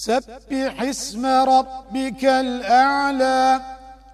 سبح اسم ربك الأعلى.